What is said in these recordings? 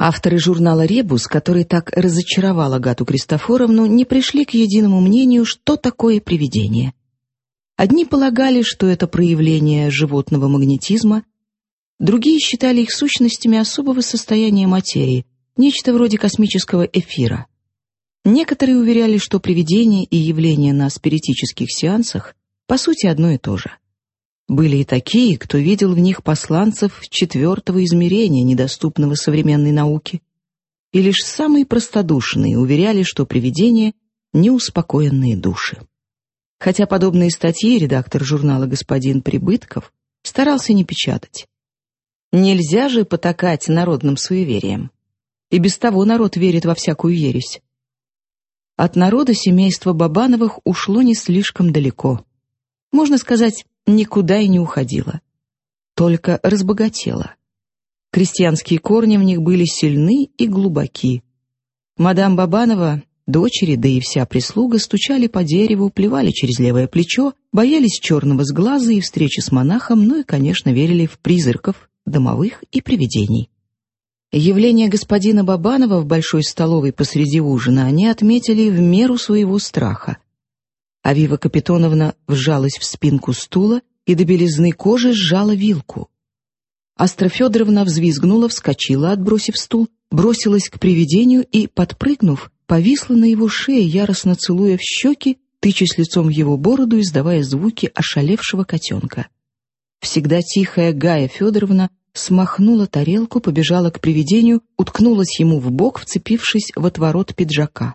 Авторы журнала «Ребус», который так разочаровал Агату Кристофоровну, не пришли к единому мнению, что такое привидение. Одни полагали, что это проявление животного магнетизма, другие считали их сущностями особого состояния материи, нечто вроде космического эфира. Некоторые уверяли, что привидения и явления на спиритических сеансах по сути одно и то же. Были и такие, кто видел в них посланцев четвертого измерения, недоступного современной науке. И лишь самые простодушные уверяли, что привидения — неуспокоенные души. Хотя подобные статьи редактор журнала «Господин Прибытков» старался не печатать. Нельзя же потакать народным суевериям. И без того народ верит во всякую ересь. От народа семейство Бабановых ушло не слишком далеко. Можно сказать, никуда и не уходила. Только разбогатела. Крестьянские корни в них были сильны и глубоки. Мадам Бабанова, дочери, да и вся прислуга стучали по дереву, плевали через левое плечо, боялись черного сглаза и встречи с монахом, ну и, конечно, верили в призраков, домовых и привидений. Явление господина Бабанова в большой столовой посреди ужина они отметили в меру своего страха. Авива Капитоновна вжалась в спинку стула и до белизны кожи сжала вилку. Астра Федоровна взвизгнула, вскочила, отбросив стул, бросилась к привидению и, подпрыгнув, повисла на его шее, яростно целуя в щеки, тычась лицом в его бороду, издавая звуки ошалевшего котенка. Всегда тихая Гая Федоровна смахнула тарелку, побежала к привидению, уткнулась ему в бок, вцепившись в отворот пиджака.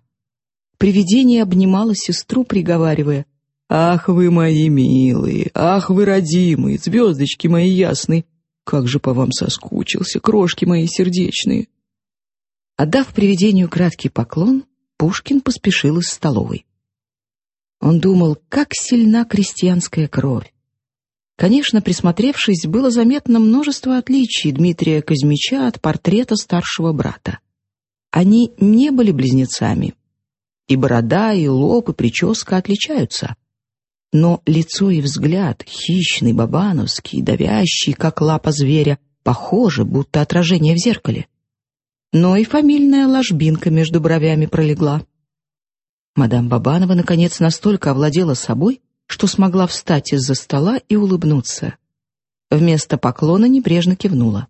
Привидение обнимало сестру, приговаривая, «Ах вы мои милые, ах вы родимые, звездочки мои ясные, как же по вам соскучился, крошки мои сердечные!» Отдав привидению краткий поклон, Пушкин поспешил из столовой. Он думал, как сильна крестьянская кровь. Конечно, присмотревшись, было заметно множество отличий Дмитрия Казмича от портрета старшего брата. Они не были близнецами, и борода, и лоб, и прическа отличаются. Но лицо и взгляд, хищный, бабановский, давящий, как лапа зверя, похожи, будто отражение в зеркале. Но и фамильная ложбинка между бровями пролегла. Мадам Бабанова, наконец, настолько овладела собой, что смогла встать из-за стола и улыбнуться. Вместо поклона небрежно кивнула.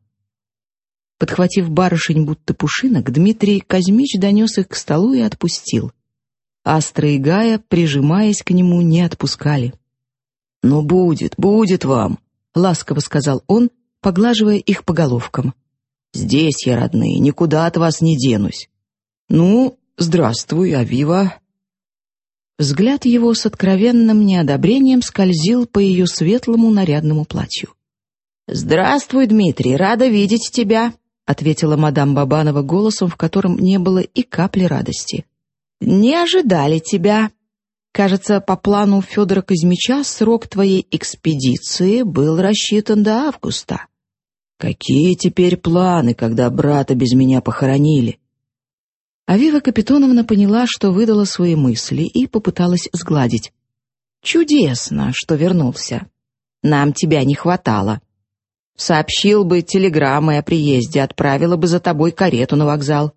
Подхватив барышень будто пушинок, Дмитрий Казмич донес их к столу и отпустил. Астра и Гая, прижимаясь к нему, не отпускали. «Ну, будет, будет вам», — ласково сказал он, поглаживая их по головкам. «Здесь я, родные, никуда от вас не денусь. Ну, здравствуй, Авива». Взгляд его с откровенным неодобрением скользил по ее светлому нарядному платью. «Здравствуй, Дмитрий, рада видеть тебя», — ответила мадам Бабанова голосом, в котором не было и капли радости. «Не ожидали тебя. Кажется, по плану Федора Казмича срок твоей экспедиции был рассчитан до августа». «Какие теперь планы, когда брата без меня похоронили?» Авива Капитоновна поняла, что выдала свои мысли и попыталась сгладить. «Чудесно, что вернулся. Нам тебя не хватало. Сообщил бы телеграммой о приезде, отправила бы за тобой карету на вокзал».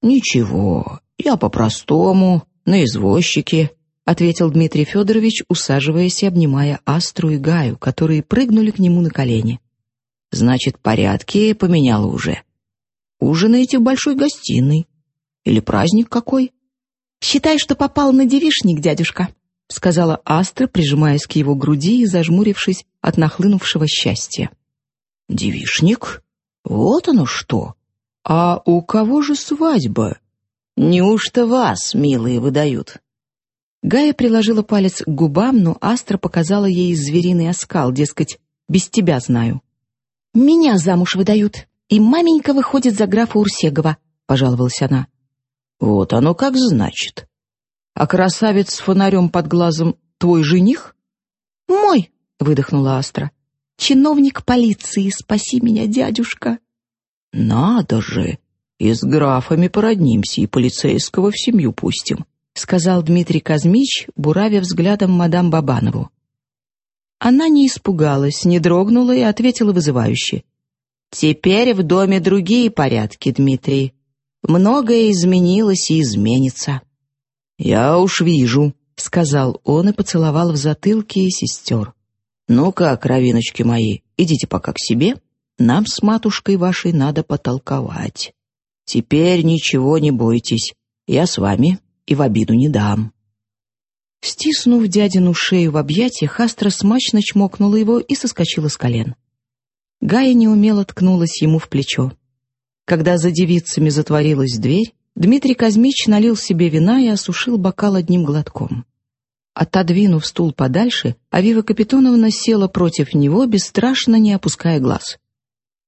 «Ничего, «Я по-простому, на извозчике», — ответил Дмитрий Федорович, усаживаясь и обнимая Астру и Гаю, которые прыгнули к нему на колени. «Значит, порядки поменяла уже. Ужинаете в большой гостиной. Или праздник какой?» «Считай, что попал на девишник, дядюшка», — сказала Астра, прижимаясь к его груди и зажмурившись от нахлынувшего счастья. «Девишник? Вот оно что! А у кого же свадьба?» «Неужто вас, милые, выдают?» Гая приложила палец к губам, но Астра показала ей звериный оскал, дескать, «без тебя знаю». «Меня замуж выдают, и маменька выходит за графа Урсегова», — пожаловалась она. «Вот оно как значит. А красавец с фонарем под глазом твой жених?» «Мой», — выдохнула Астра. «Чиновник полиции, спаси меня, дядюшка». «Надо же!» И с графами породнимся, и полицейского в семью пустим», — сказал Дмитрий Казмич, буравя взглядом мадам Бабанову. Она не испугалась, не дрогнула и ответила вызывающе. Теперь в доме другие порядки, Дмитрий. Многое изменилось и изменится. Я уж вижу, сказал он и поцеловал в затылке сестер. Ну как, равиночки мои, идите пока к себе. Нам с матушкой вашей надо потолковать. Теперь ничего не бойтесь. Я с вами и в обиду не дам. Стиснув дядину шею в объятиях, Астра смачно чмокнула его и соскочила с колен. Гая неумело ткнулась ему в плечо. Когда за девицами затворилась дверь, Дмитрий Казмич налил себе вина и осушил бокал одним глотком. Отодвинув стул подальше, Авива Капитоновна села против него, бесстрашно не опуская глаз.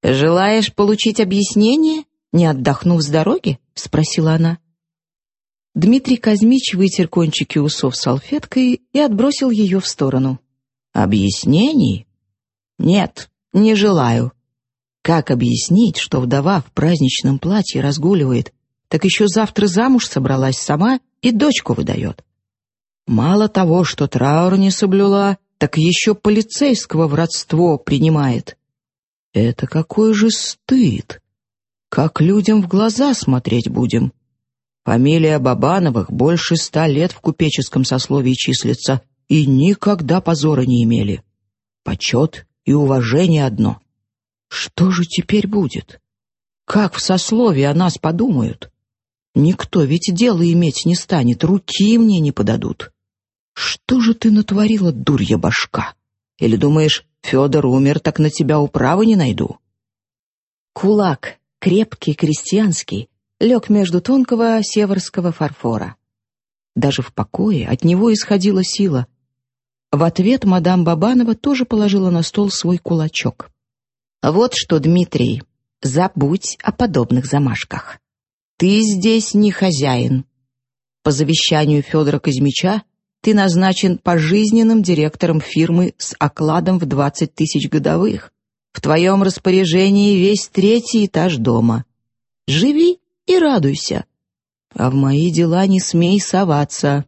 «Желаешь получить объяснение, не отдохнув с дороги?» — спросила она. Дмитрий Казмич вытер кончики усов салфеткой и отбросил ее в сторону. «Объяснений? Нет, не желаю. Как объяснить, что вдова в праздничном платье разгуливает, так еще завтра замуж собралась сама и дочку выдает? Мало того, что траур не соблюла, так еще полицейского в родство принимает. Это какой же стыд! Как людям в глаза смотреть будем? Фамилия Бабановых больше ста лет в купеческом сословии числится и никогда позора не имели. Почет и уважение одно. Что же теперь будет? Как в сословии о нас подумают? Никто ведь дело иметь не станет, руки мне не подадут. Что же ты натворила, дурья башка? Или думаешь, Федор умер, так на тебя управы не найду? Кулак, крепкий, крестьянский, лег между тонкого северского фарфора. Даже в покое от него исходила сила, в ответ мадам Бабанова тоже положила на стол свой кулачок. «Вот что, Дмитрий, забудь о подобных замашках. Ты здесь не хозяин. По завещанию Федора Казмича ты назначен пожизненным директором фирмы с окладом в 20 тысяч годовых. В твоем распоряжении весь третий этаж дома. Живи и радуйся. А в мои дела не смей соваться».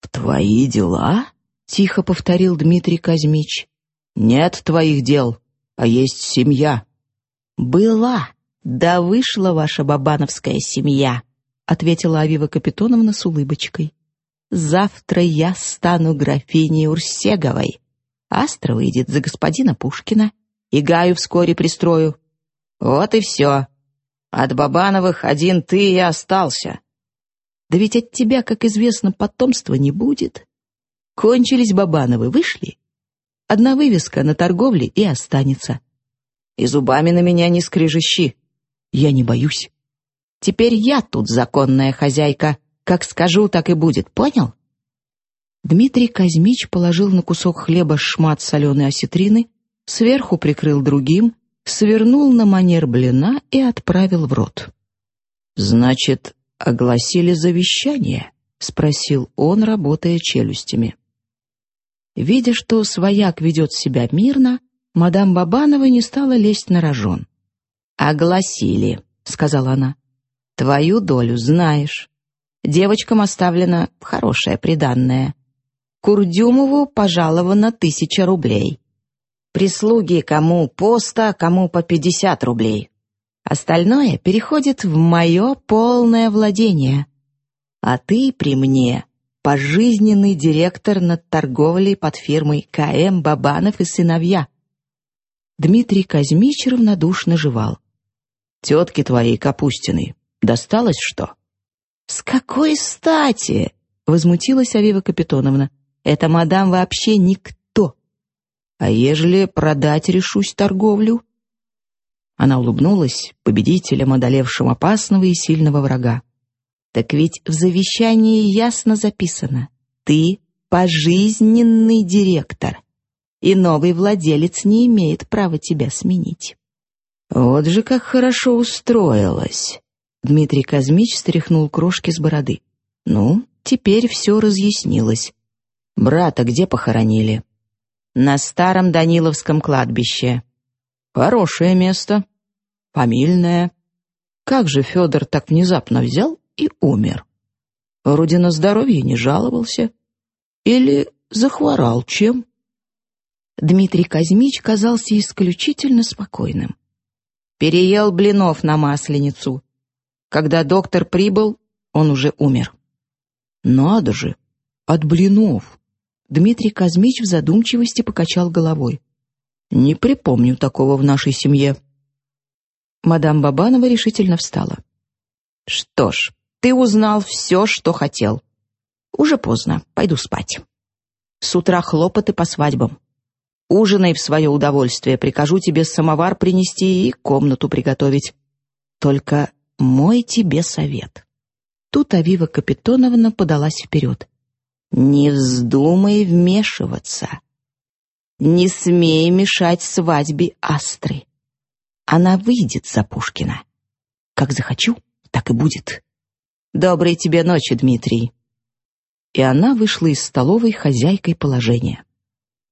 «В твои дела?» — тихо повторил Дмитрий Казмич. «Нет твоих дел, а есть семья». «Была, да вышла ваша бабановская семья», — ответила Авива Капитоновна с улыбочкой. «Завтра я стану графиней Урсеговой. Астра выйдет за господина Пушкина, и Гаю вскоре пристрою. Вот и все. От Бабановых один ты и остался. Да ведь от тебя, как известно, потомства не будет. Кончились Бабановы, вышли. Одна вывеска на торговле и останется. И зубами на меня не скрежещи. Я не боюсь. Теперь я тут законная хозяйка. Как скажу, так и будет, понял? Дмитрий Казмич положил на кусок хлеба шмат соленой осетрины, сверху прикрыл другим, свернул на манер блина и отправил в рот. «Значит, огласили завещание?» — спросил он, работая челюстями. Видя, что свояк ведет себя мирно, мадам Бабанова не стала лезть на рожон. «Огласили», — сказала она. «Твою долю знаешь. Девочкам оставлено хорошее приданное. Курдюмову пожаловано тысяча рублей. Прислуги кому по сто, кому по пятьдесят рублей. Остальное переходит в мое полное владение. А ты при мне пожизненный директор над торговлей под фирмой КМ Бабанов и сыновья. Дмитрий Казмич равнодушно жевал. «Тетки твоей Капустиной досталось что?» «С какой стати?» — возмутилась Авива Капитоновна. «Это мадам вообще никто. А ежели продать решусь торговлю?» Она улыбнулась победителем, одолевшим опасного и сильного врага. Так ведь в завещании ясно записано. Ты пожизненный директор, и новый владелец не имеет права тебя сменить. Вот же как хорошо устроилась. Дмитрий Казмич стряхнул крошки с бороды. Ну, теперь все разъяснилось. Брата где похоронили? На старом Даниловском кладбище. Хорошее место. Фамильное. Как же Федор так внезапно взял и умер. Вроде на здоровье не жаловался. Или захворал чем? Дмитрий Казмич казался исключительно спокойным. Переел блинов на масленицу. Когда доктор прибыл, он уже умер. Надо же, от блинов. Дмитрий Казмич в задумчивости покачал головой. Не припомню такого в нашей семье. Мадам Бабанова решительно встала. Что ж, ты узнал все, что хотел. Уже поздно, пойду спать. С утра хлопоты по свадьбам. Ужинай в свое удовольствие, прикажу тебе самовар принести и комнату приготовить. Только мой тебе совет. Тут Авива Капитоновна подалась вперед. Не вздумай вмешиваться. Не смей мешать свадьбе Астры. Она выйдет за Пушкина. Как захочу, так и будет. Доброй тебе ночи, Дмитрий. И она вышла из столовой хозяйкой положения.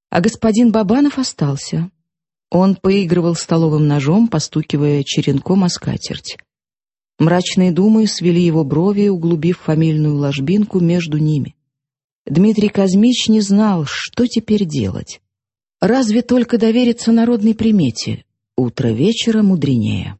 А господин Бабанов остался. Он поигрывал столовым ножом, постукивая черенком о скатерть. Мрачные думы свели его брови, углубив фамильную ложбинку между ними. Дмитрий Казмич не знал, что теперь делать. Разве только довериться народной примете «Утро вечера мудренее».